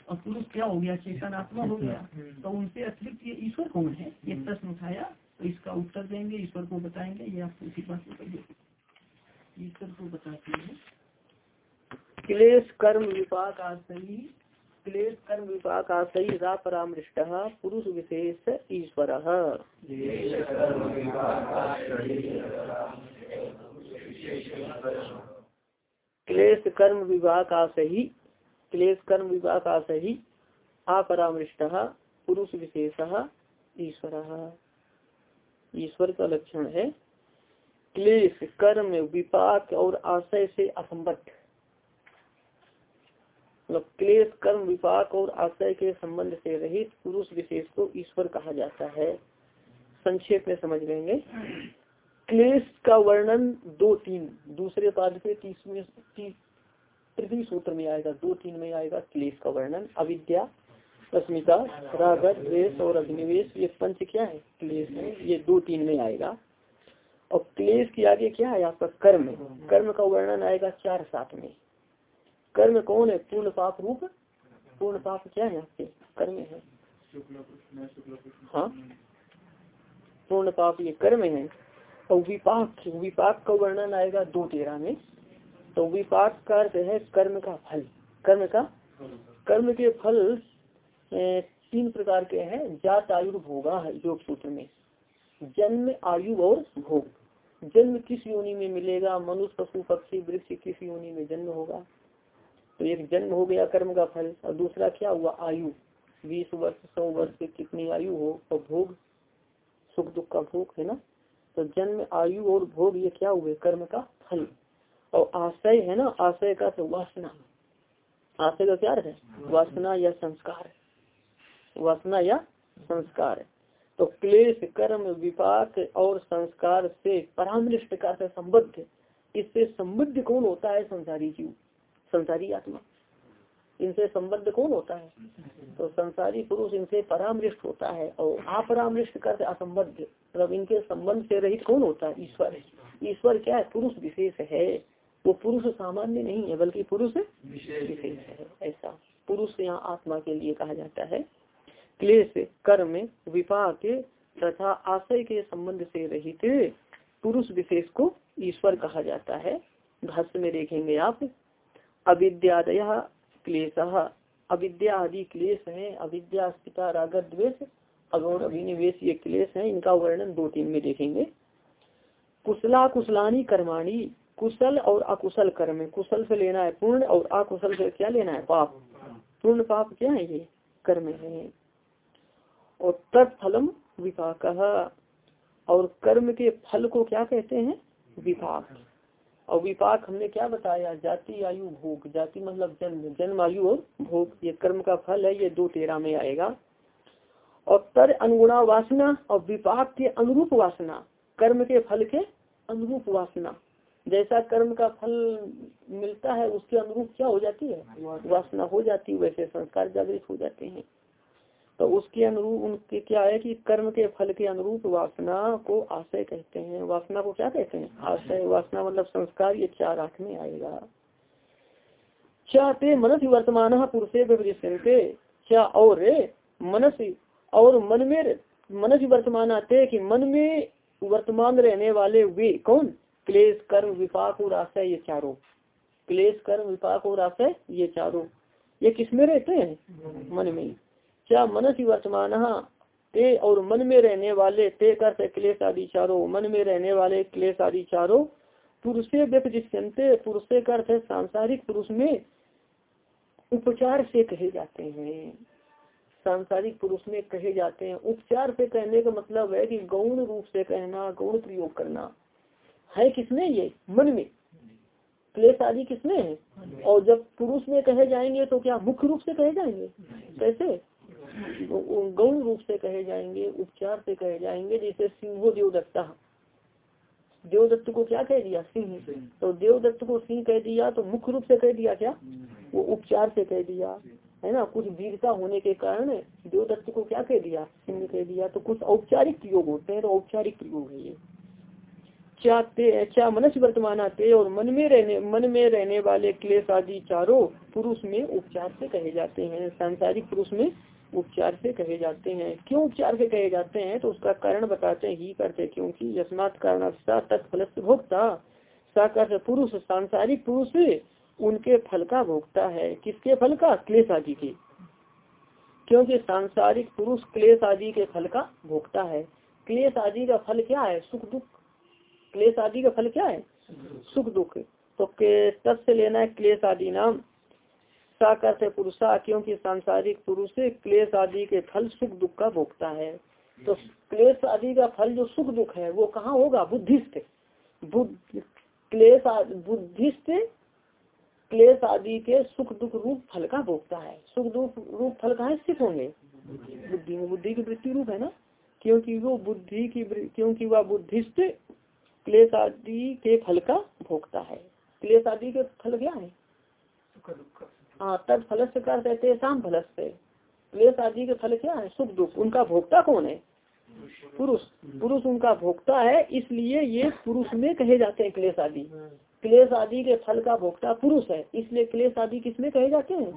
और पुरुष क्या हो गया? चेतन आत्मा हो गया। तो उनसे अतिरिक्त ये ईश्वर कौन है? ये हम्म। प्रश्न उठाया तो इसका उत्तर देंगे ईश्वर को बताएँगे। ये आप उसी बात को कहिए। ईश्वर को बताते हैं। क्लेश कर्म विपाक आश्रयी क्लेश कर्म विपाक आश्रयी रा परामृष्ट पुरुष विशेष ईश्वर। क्लेश कर्म विभाग सही क्लेश कर्म विभाग सही अपरामृष्ट पुरुष विशेष ईश्वर। ईश्वर का लक्षण है क्लेश कर्म विपाक और आशय से असंबद्ध। मतलब क्लेश, कर्म, विपाक और आशय के संबंध से रहित पुरुष विशेष को ईश्वर कहा जाता है। संक्षेप में समझ लेंगे। क्लेश का वर्णन दो तीन, दूसरे पाद पे तीसवें तृतीय सूत्र में आएगा। दो तीन में आएगा क्लेश का वर्णन। अविद्या, अस्मिता, रागत, द्वेष और अग्निवेश, ये पंच क्या है? क्लेश है। ये दो तीन में आएगा। और क्लेश के आगे क्या है? आपका कर्म कर्म का वर्णन आएगा चार सात में। कर्म कौन है? पूर्ण पाप रूप? पूर्ण पाप क्या है आपके? कर्म है। हाँ? पूर्ण पाप ये कर्म है। और विपाक विपाक का वर्णन आएगा दो तेरह में। तो विपाक का अर्थ है कर्म का फल। कर्म का? कर्म के फल तीन प्रकार के हैं। जात, आयु, भोगा, योग सूत्र में। जन्म, आयु और भोग। जन्म किस योनि में मिलेगा? मनुष्य, पशु, पक्षी, वृक्ष किस योनि में जन्म होगा? तो एक जन्म हो गया कर्म का फल, और दूसरा क्या हुआ? आयु। बीस वर्ष, सौ वर्ष से कितनी आयु हो? और भोग, सुख दुख का भोग, है ना? तो जन्म, आयु और भोग, ये क्या हुए? कर्म का फल। और आशय, है ना? आशय का तो वासना। आशय का क्या है? वासना या संस्कार। वासना या संस्कार। तो क्लेश, कर्म, विपाक और संस्कार से परामृष्ट का संबद्ध। इससे संबद्ध कौन होता है? संसारी जीव। संसारी आत्मा। इनसे संबद्ध कौन होता है? तो संसारी पुरुष इनसे परामृष्ट होता है और अपरामृष्ट कर असंबद्ध। मतलब इनके संबंध से रहित कौन होता है? ईश्वर। ईश्वर क्या है? पुरुष विशेष है। वो पुरुष सामान्य नहीं है, बल्कि पुरुष विशेष है। ऐसा। पुरुष यहाँ आत्मा के लिए कहा जाता है। क्लेश, कर्म, विपाक तथा आशय के संबंध से रहित पुरुष विशेष को ईश्वर कहा जाता है। भाष्य में देखेंगे आप। अविद्यादय क्लेश। अविद्या आदि क्लेश है। अविद्या अस्पिता रागत द्वेष अगौर अभिनिवेश ये क्लेश है। इनका वर्णन दो तीन में देखेंगे। कुशला कुशलानी कर्माणी, कुशल और अकुशल कर्म कुशल से लेना है पूर्ण और अकुशल से क्या लेना है? पाप। पूर्ण पाप क्या है ये? कर्म है। और तत्फलम विपाक। और कर्म के फल को क्या कहते हैं? विपाक। और विपाक हमने क्या बताया? जाति, आयु, भोग। जाति मतलब जन्म। जन्म, आयु और भोग। ये कर्म का फल है, ये दो तेरह में आएगा। और तर अनुगुणा वासना और विपाक के अनुरूप वासना। कर्म के फल के अनुरूप वासना। जैसा कर्म का फल मिलता है, उसके अनुरूप क्या हो जाती है? वासना हो जाती है, वैसे संस्कार जागृत हो जाते हैं। तो उसके अनुरूप उनके क्या है कि कर्म के फल के अनुरूप वासना को आशय कहते हैं। वासना को क्या कहते हैं? आशय। वासना मतलब संस्कार ये चार आठ में आएगा। चाहते मनस वर्तमान पुरुषे व्यवरिष्यंते क्या और? मनस। और मन में मनस वर्तमान आते कि मन में वर्तमान रहने वाले वे कौन? क्लेश कर्म विपाक और आशय ये चारों। क्लेश कर्म विपाक और आशय ये चारों। ये किसमें रहते हैं? मन में। क्या मनस वर्तमान ते और मन में रहने वाले ते कर क्लेश आदि चारों मन में रहने वाले क्लेश आदि चारों पुरुषे व्यक्तिष्यंते पुरुषे का अर्थ सांसारिक पुरुष में उपचार से कहे जाते हैं। सांसारिक पुरुष में कहे जाते हैं। उपचार से कहने का मतलब है कि गौण रूप से कहना गौण प्रयोग करना। है किसने ये? मन में। क्लेश आदि किसने है? और जब पुरुष में कहे जाएँगे तो क्या मुख्य रूप से कहे जाएँगे? कैसे? गौण रूप से कहे जाएँगे उपचार से कहे जाएँगे जैसे सिंहो देवदत्ता। देवदत्त को क्या कह दिया? सिंह। तो देवदत्त को सिंह कह दिया तो मुख्य रूप से कह दिया क्या? वो उपचार से कह दिया है ना? कुछ वीरता होने के कारण देवदत्त को क्या कह दिया? सिंह कह दिया। तो कुछ औपचारिक प्रयोग होते हैं तो औपचारिक प्रयोग है ये। क्या ते क्या मनुष्य वर्तमान आते और मन में रहने मन में रहने वाले क्लेश आदि चारों पुरुष में उपचार से कहे जाते हैं सांसारिक पुरुष में उपचार से कहे जाते हैं। क्यों उपचार से कहे जाते हैं? तो उसका कारण बताते हैं, ही करते क्योंकि यशमात कारण तत्फल भोक्ता साकर पुरुष, सांसारिक पुरुष, उनके फल का भोगता है। किसके फल का? क्लेश आदि के। क्योंकि सांसारिक पुरुष क्लेश आदि के फल का भोगता है। क्लेश आदि का फल क्या है? सुख दुख। क्लेश आदि का फल क्या है? सुख दुख। तो तब से लेना है क्लेश आदि नाम। सा करते पुरुषा क्योंकि सांसारिक पुरुष क्लेश आदि के फल सुख दुख का भोगता है। तो क्लेश आदि का फल जो सुख दुख है वो कहाँ होगा? बुद्धिस्ट। क्लेश बुद्धिस्ट क्लेश आदि के सुख दुख रूप फल का भोगता है। सुख दुख रूप फल कहाँ स्थित होंगे? बुद्धि में। बुद्धि की वृत्ति रूप है ना? क्योंकि वो बुद्धि की क्योंकि वह बुद्धिस्ट क्लेश आदि के फल का भोगता है। क्लेश आदि के फल क्या है? हाँ तद फल से कर शाम फल से क्लेश आदि के फल क्या है? सुख दुख। उनका भोक्ता कौन है? पुरुष। पुरुष उनका भोक्ता है, इसलिए ये पुरुष में कहे जाते हैं क्लेश आदि। क्लेश आदि के फल का भोक्ता पुरुष है, इसलिए क्लेश आदि किसमें कहे जाते हैं?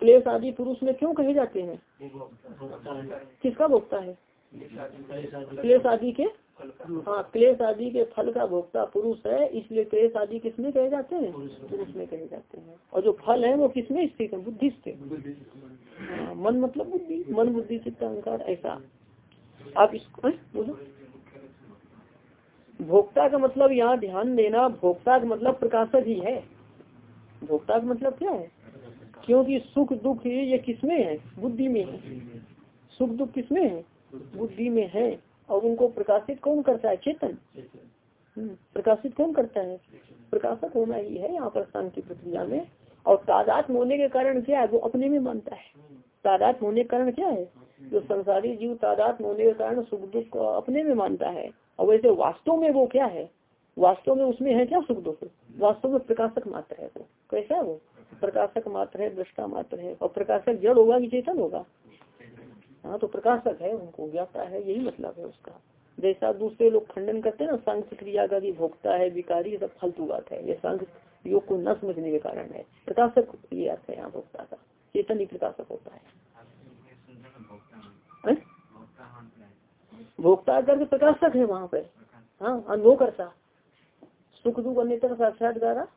क्लेश आदि पुरुष में क्यों कहे जाते हैं? किसका भोक्ता है? क्लेश आदि के हाँ क्लेश आदि के फल का भोक्ता पुरुष है इसलिए क्लेश आदि किसमें कहे जाते हैं? पुरुष में। कहे जाते हैं। और जो फल है वो किसमें? स्थित है बुद्धि। स्थित हाँ, मन मतलब बुद्धि मन बुद्धि चित्त अहंकार ऐसा। आप इसको बोलो। भोक्ता का मतलब यहाँ ध्यान देना भोक्ता का मतलब प्रकाशक ही है। भोक्ता का मतलब क्या है? क्योंकि सुख दुख ये किसमें है? बुद्धि में है। सुख दुख किसमें है? बुद्धि में है। और उनको प्रकाशित कौन करता है? चेतन। हम्म, प्रकाशित कौन करता है? प्रकाशक होना ही है यहाँ पर शांति प्रक्रिया में। और तादात होने के कारण क्या है? वो अपने में मानता है। तादात होने के कारण क्या है? जो संसारी जीव तादात होने के कारण सुख दुख को अपने में मानता है। और वैसे वास्तव में वो क्या है? वास्तव में उसमें है क्या सुख दुख? वास्तव में प्रकाशक मात्र है वो। कैसा है वो? प्रकाशक मात्र है दृष्टा मात्र है। और प्रकाशक जड़ होगा कि चेतन होगा? हाँ तो प्रकाशक है, उनको ज्ञाता है, यही मतलब है उसका। जैसा दूसरे लोग खंडन करते हैं ना सांख्य क्रिया का भी भोगता है, विकारी सब फालतू बात है। ये सांख्य योग को न समझने के कारण है। प्रकाशक ये अर्थ है यहाँ भोक्ता का। चेतन ही प्रकाशक होता है। भोक्ता करके प्रकाशक है वहाँ पे। हाँ अनुभव करता। सुख दुख अन्य साक्षात्कार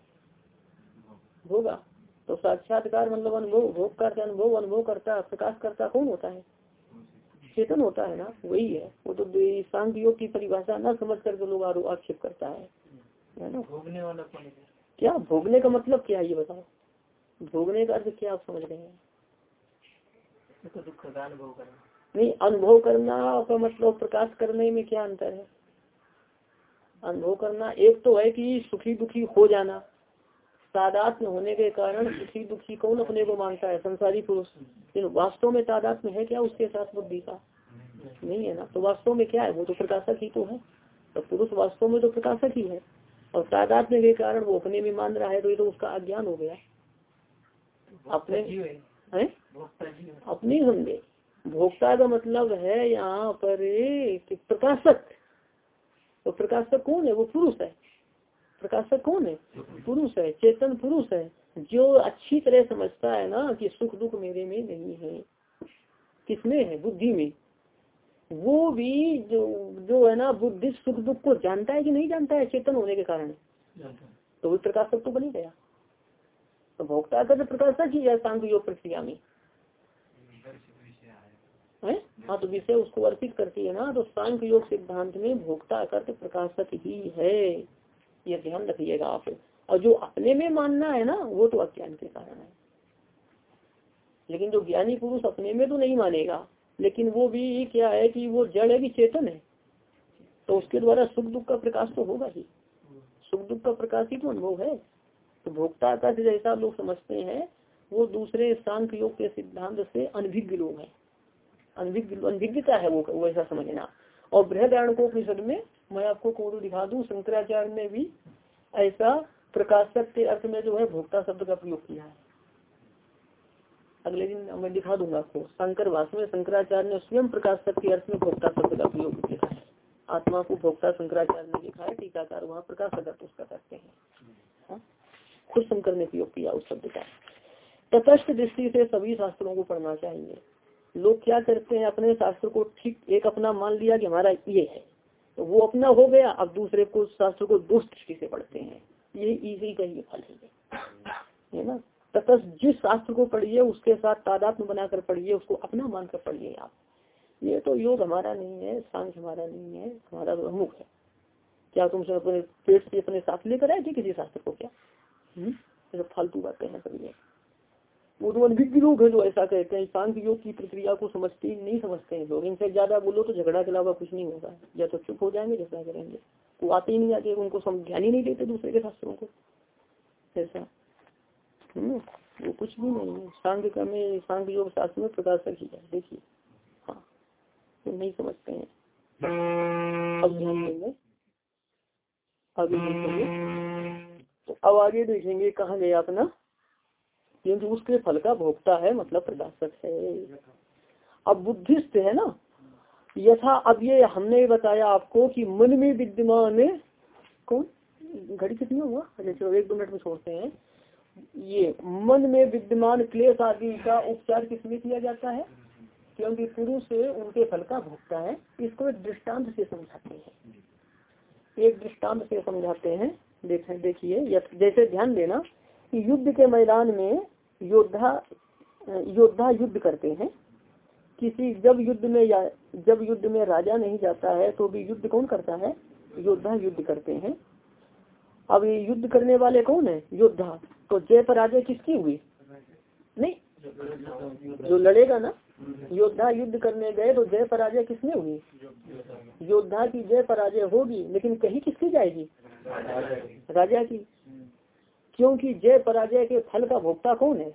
होगा तो साक्षात्कार मतलब अनुभव, भोग करता अनुभव अनुभव करता, प्रकाश करता कौन होता है? चेतन होता है ना वही है। वो तो सांख योग की परिभाषा न समझ करके लोग आक्षेप करता है। है ना? भोगने वाला कौन क्या? भोगने का मतलब क्या ये बताओ? भोगने का अर्थ क्या आप समझ रहे हैं? तो दुख का अनुभव करना। नहीं अनुभव करना का मतलब प्रकाश करने में क्या अंतर है? अनुभव करना एक तो है कि सुखी दुखी हो जाना। तादात्म होने के कारण सुखी दुखी कौन अपने को मानता है? संसारी पुरुष। लेकिन वास्तव में तादात्म है क्या उसके साथ बुद्धि का? नहीं है ना। तो वास्तव में क्या है? वो तो प्रकाशक ही तो है। तो पुरुष वास्तव में तो प्रकाशक ही है। और तादात्म्य के कारण वो अपने में मान रहा है तो ये तो उसका अज्ञान हो गया अपने है अपनी समझे भोक्ता का मतलब है यहाँ पर प्रकाशक। तो प्रकाशक कौन है? वो पुरुष है। प्रकाशक कौन है? पुरुष है चेतन पुरुष है। जो अच्छी तरह समझता है ना कि सुख दुख मेरे में नहीं है किसमें है? बुद्धि में। वो भी जो जो है ना बुद्धि सुख दुख को जानता है कि नहीं जानता है? चेतन होने के कारण। तो वो प्रकाशक तो बनी गया। तो भोक्ता का तो प्रकाश तक ही शांत योग प्रक्रिया में। है? हाँ तो विषय उसको अर्पित करती है ना तो सांख्य योग सिद्धांत में भोक्ता कर्त प्रकाशक ही है। ये ध्यान रखिएगा आप। और जो अपने में मानना है ना, वो तो अज्ञान के कारण है। लेकिन जो ज्ञानी पुरुष अपने में तो नहीं मानेगा, लेकिन वो भी क्या है कि वो जड़ है कि चेतन है। तो उसके द्वारा सुख दुख का प्रकाश तो होगा ही। सुख दुख का प्रकाश ही तो अनुभव है। तो भोक्ता का जैसा लोग समझते हैं, वो दूसरे सांख्य योग के सिद्धांत से अनभिज्ञ लोग हैं। अनभिज्ञता है वो वो ऐसा समझना। और बृहदारण को में मैं आपको कोड दिखा दूँ, शंकराचार्य ने भी ऐसा प्रकाशक के अर्थ में जो है भोक्ता शब्द का प्रयोग किया है। अगले दिन मैं दिखा दूँगा आपको शंकर भाष में शंकराचार्य ने स्वयं प्रकाशक के अर्थ में भोक्ता शब्द का प्रयोग किया है। आत्मा को भोक्ता शंकराचार्य ने लिखा है, टीकाकार वहाँ प्रकाशक अर्थ उसका करते हैं। हाँ? खुद शंकर ने प्रयोग किया उस शब्द का। तटस्थ दृष्टि से सभी शास्त्रों को पढ़ना चाहिए। लोग क्या करते हैं, अपने शास्त्र को ठीक एक अपना मान लिया कि हमारा ये है। तो वो अपना हो गया, अब दूसरे को, शास्त्र को दोष दृष्टि से पढ़ते हैं। ये इसी का ही फल है। ना? तथा जिस शास्त्र को पढ़िए, उसके साथ तादात्म बनाकर पढ़िए, उसको अपना मानकर पढ़िए आप। ये तो योग हमारा नहीं है, सांख्य हमारा नहीं है, हमारा तो अमुख है। क्या तुमसे अपने पेट से अपने साथ लेकर आए थे किसी शास्त्र को क्या? हम्म? फालतू बातें हैं सभी वो तो अनभिज्ञ है जो ऐसा कहते हैं सांख्य योग की प्रक्रिया को समझते नहीं समझते हैं लोग। इनसे ज़्यादा बोलो तो झगड़ा के अलावा कुछ नहीं होगा। या तो चुप हो जाएँगे झगड़ा करेंगे। वो आते ही नहीं आते उनको ध्यान ही नहीं देते दूसरे के शास्त्रों को। ऐसा। हम्म, वो कुछ भी नहीं है। सांख्य का में सांख्य योग शास्त्र में प्रकाशक ही है देखिए। हाँ नहीं समझते हैं। अब ध्यान देंगे तो अब आगे देखेंगे कहाँ गया अपना। क्योंकि उसके फल का भोक्ता है मतलब प्रकाशक है। अब बुद्धिस्ट है ना? यथा, अब ये हमने बताया आपको कि मन में विद्यमान कौन? घड़ी कितनी हुआ? अच्छा चलो, एक दो मिनट में छोड़ते हैं। ये मन में विद्यमान क्लेश आदि का उपचार किसमें किया जाता है? क्योंकि पुरुष उनके फल का भोगता है। इसको एक दृष्टांत से समझाते हैं। एक दृष्टांत से समझाते हैं। देखें, देखिए जैसे ध्यान देना कि युद्ध के मैदान में योद्धा योद्धा युद्ध करते हैं। किसी, जब युद्ध में या, जब युद्ध में राजा नहीं जाता है तो भी युद्ध कौन करता है? योद्धा युद्ध करते हैं। अब ये युद्ध करने वाले कौन है? योद्धा। तो जय पराजय किसकी हुई? नहीं, जो लड़ेगा ना, योद्धा युद्ध करने गए तो जय पराजय किसने हुई? योद्धा की जय पराजय होगी, लेकिन कहीं किसकी जाएगी? राजा की। क्योंकि जय पराजय के फल का भोक्ता कौन है?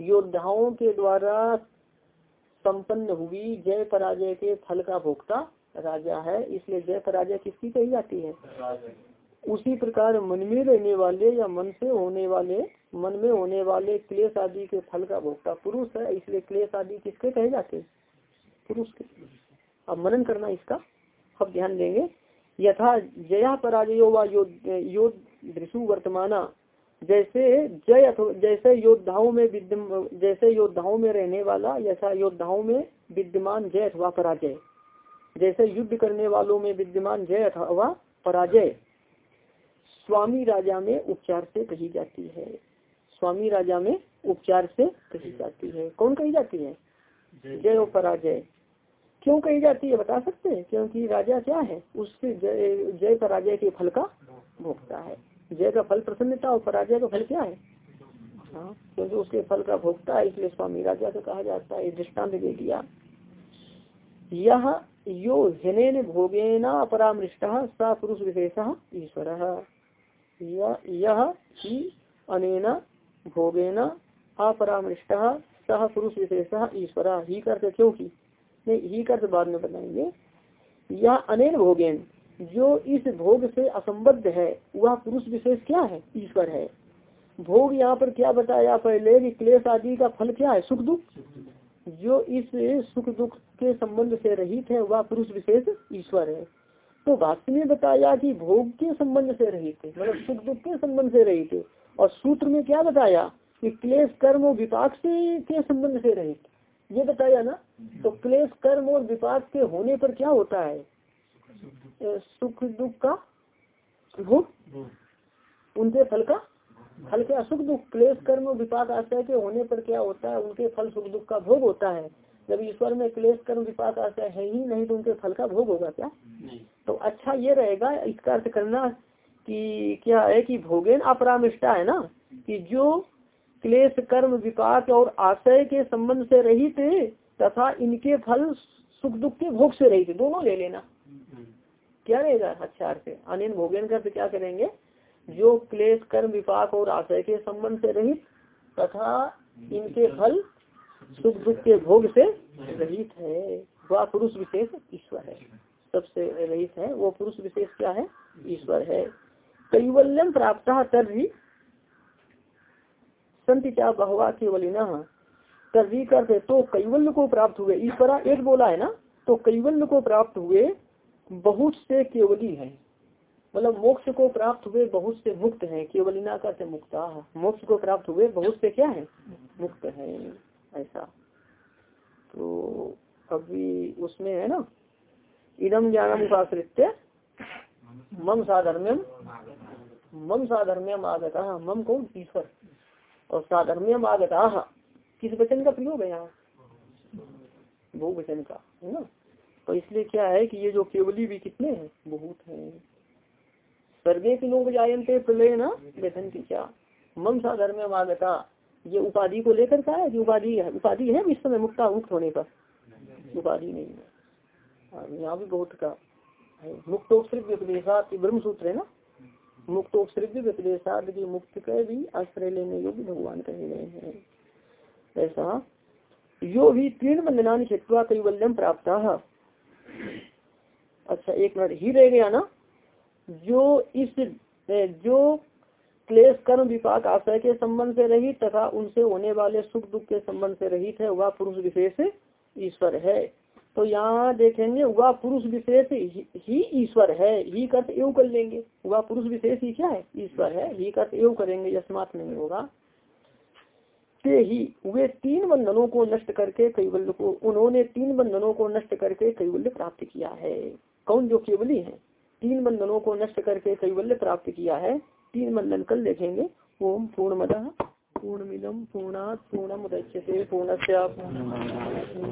योद्धाओं के द्वारा संपन्न हुई जय पराजय के फल का भोक्ता राजा है, इसलिए जय पराजय किसकी कही जाती है? उसी प्रकार मन में रहने वाले या मन से होने वाले, मन में होने वाले क्लेश आदि के फल का भोक्ता पुरुष है, इसलिए क्लेश आदि किसके कहे जाते पुरुष के। अब मनन करना इसका। अब ध्यान देंगे। यथा जया पराजयो व योद्ध वर्तमाना। जैसे जय अथवा जैसे योद्धाओं में विद्यम जैसे योद्धाओं में रहने वाला जैसा योद्धाओं में विद्यमान जय अथवा पराजय। जैसे युद्ध करने वालों में विद्यमान जय अथवा पराजय। स्वामी राजा में उपचार से कही जाती है। स्वामी राजा में उपचार से कही जाती है। कौन कही जाती है? जय और पराजय। क्यों कही जाती है बता सकते हैं? क्योंकि राजा क्या है? उसके जय जय पराजय के फल का भोगता है। जय का फल प्रसन्नता और पराजय का फल क्या है? हाँ क्योंकि उसके फल का भोगता है, इसलिए स्वामी राजा को कहा जाता है दृष्टांत दे दिया। यह यो हनेन भोगेना अपरामृष्ट, सा पुरुष विशेष ईश्वर। यह ही अनेना भोगेना अपरामृष्ट सह पुरुष विशेष ईश्वर। ही करते क्योंकि नहीं, ही करते बाद में बताएँगे। यह अनेन भोगेन जो इस भोग से असंबद्ध है वह पुरुष विशेष क्या है? ईश्वर है। भोग यहाँ पर क्या बताया? पहले कि क्लेश आदि का फल क्या है? सुख दुख? जो इस सुख दुख के संबंध से रहित है वह पुरुष विशेष ईश्वर है। तो भाष्य में बताया कि भोग के संबंध से रहित है मतलब सुख दुख के संबंध से रहित है। और सूत्र में क्या बताया? कि क्लेश कर्म और विपाक से के संबंध से रहित ये बताया ना? तो क्लेश कर्म और विपाक के होने पर क्या होता है? सुख दुख का भोग? उनके फल का? फल के असुख दुख। क्लेश कर्म विपाक आशय के होने पर क्या होता है? उनके फल सुख दुख का भोग होता है। जब ईश्वर में क्लेश कर्म विपाक आशय है ही नहीं तो उनके फल का भोग होगा क्या? तो अच्छा ये रहेगा इसका अर्थ करना कि क्या है कि भोगेन अपरामिष्टा है ना? कि जो क्लेश कर्म विपाक और आशय के संबंध से रहित तथा इनके फल सुख दुख के भोग से रहित दोनों ले लेना। क्या रहेगा अच्छा अर्थ अनिल भोगेन कर क्या करेंगे? जो क्लेश, कर्म, विपाक और आशय के संबंध से रहित तथा इनके फल, सुख, दुख के भोग से रहित है। वह पुरुष विशेष ईश्वर है। सबसे रहित है। वो पुरुष विशेष क्या है? ईश्वर है। कैवल्यम प्राप्त तर्री संत क्या बहुआ केवलिना। तर्री करते तो कैवल्य को प्राप्त हुए। ईश्वरा एक बोला है ना? तो कैवल्य को प्राप्त हुए बहुत से केवली है। मतलब मोक्ष को प्राप्त हुए बहुत से मुक्त हैं। केवलिना का से मुक्ता मोक्ष को प्राप्त हुए बहुत से क्या है? मुक्त है, ऐसा। तो अभी उसमें है ना इदम ज्ञानम उपाश्रित मम साधर्म्यम मम साधर्म्यम आगता, मम कौन? ईश्वर। और साधर्म्यम आगता, किस वचन का प्रयोग है यहाँ? बहुवचन का, है ना? तो इसलिए क्या है कि ये जो केवली भी कितने हैं? बहुत हैं। स्वर्गे के लोग जायंते प्रलय ना वेतन की क्या? मम साधर्म्यम आगता ये उपाधि को लेकर का है कि उपाधि है? उपाधि है इस समय मुक्ता मुक्त होने पर? उपाधि नहीं है। यहाँ भी बहुत का मुक्तोपसृत व्यपदेशात ब्रह्म सूत्र है ना? मुक्तोपसृत व्यपदेशात की मुक्त के भी आश्रय लेने योग्य भगवान कहे गए हैं। ऐसा। यो भी तीर्ण बंधना छिवा कैवल्यम प्राप्त। अच्छा एक मिनट, ही रह गया ना? जो इस जो क्लेश कर्म विपाक आशय के संबंध से रहित तथा उनसे होने वाले सुख दुख के संबंध से रहित है, वह पुरुष विशेष ईश्वर है। तो यहाँ देखेंगे, वह पुरुष विशेष ही ईश्वर है, ही कर्त एवं कर लेंगे। वह पुरुष विशेष ही क्या है? ईश्वर है, ही कर्त एवं करेंगे यशमात नहीं होगा। से ही वे तीन बंधनों को नष्ट करके कैवल्य को उन्होंने तीन बंधनों को नष्ट करके कैवल्य प्राप्त किया है। कौन जो केवली है? तीन बंधनों को नष्ट करके कैवल्य प्राप्त किया है। तीन बंधन कल देखेंगे। ओम पूर्ण मद पूर्ण मिलम पूर्णात पूर्णम उदच्यते पूर्णस्या